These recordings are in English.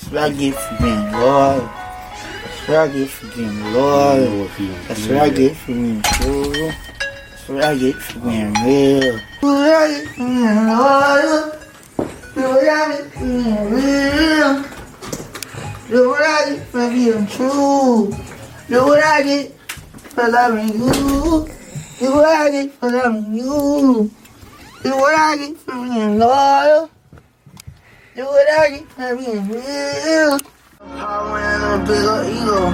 That's what I get for being loyal. That's what I get for being loyal. That's what I get for being true. That's what I get for being real. That's what I get for being loyal. That's what I get for being real. That's what I get for being true. That's what I get for loving you. That's what I get for loving you. That's what I get for being loyal. Do what I get for being real. Power and a bigger ego.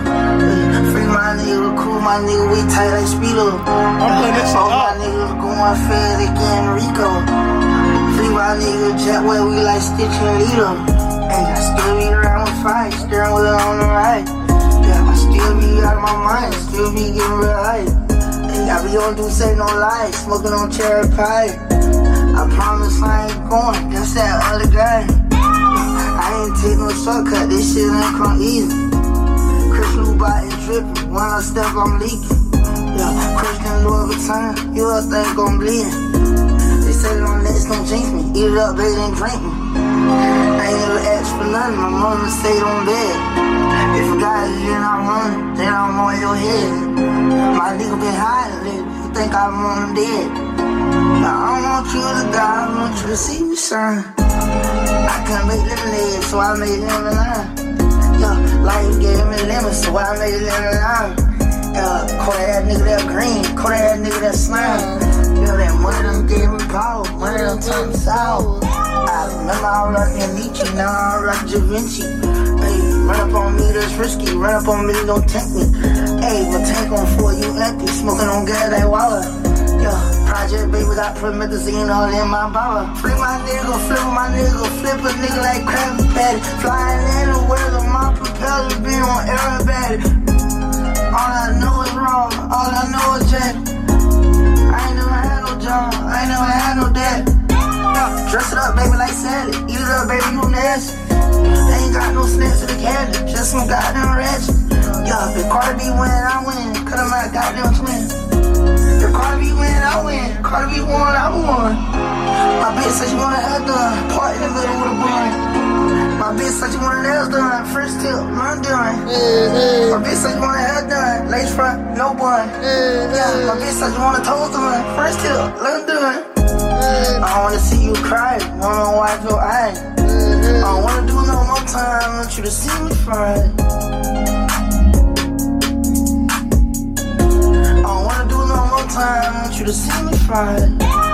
Free my nigga, cool my nigga, we tight like Speedo. I'm playing this shit All my niggas going fed again, Rico. Free my nigga, jet where we like Stitch and Lilo. Hey, I still be around with fight, steering wheel on the right. Yeah, I still be out of my mind, still be getting real hype. Hey, I be on do say no lies, smoking on cherry pie. I promise I ain't going, take no shortcut, this shit ain't come easy. Chris Lou body dripping, when I step, I'm leaking. Yeah, Christian Louis Vuitton, you else think I'm bleeding. They say don't let don't jinx me, eat it up, baby, and drink me. I ain't never asked for nothing, my mama stayed on bed. If guy is in our running, then I'm on your head. My nigga been hiding lately, you think I want him dead. Now, I don't want you to die, I want you to see me shine. I couldn't make lemonade, so I made lemonade. Yeah, life gave me lemons, so I made lemonade. Yeah, call that nigga that green, call that nigga that slime. Yeah, that money done gave me power, money done turned me sour. I remember I was rockin' Nietzsche, now I rock Da Vinci. Hey, run up on me, that's risky. Run up on me, don't tempt me. Hey, my tank on four, you empty. Smoking on gas, that water. Baby got promethazine all in my bottle. Free my nigga, flip my nigga, flip a nigga like Krabby Patty. Flying in the weather, my propeller be on aerobatic. All I know is wrong, all I know is Jack. I ain't never had no job, I ain't never had no. Yeah, dress it up, baby, like Sally. Eat it up, baby, you nasty. Ain't got no snacks to the candy, just some goddamn ratchet. Yeah, if Cardi B win, I win. Cut him out, goddamn twin. Cardi B won, I won. My bitch said she want her hair done. Part in the middle with a bun. My bitch said she want her nails done. First tip, none done. Mm-hmm. My bitch said she want her hair done. Lace front, no bun. Mm-hmm. Yeah, my bitch said she want her toes done. First tip, none done. Mm-hmm. I wanna see you cry, wanna wipe your eyes. I don't wanna do no more time, I want you to see me cry. I don't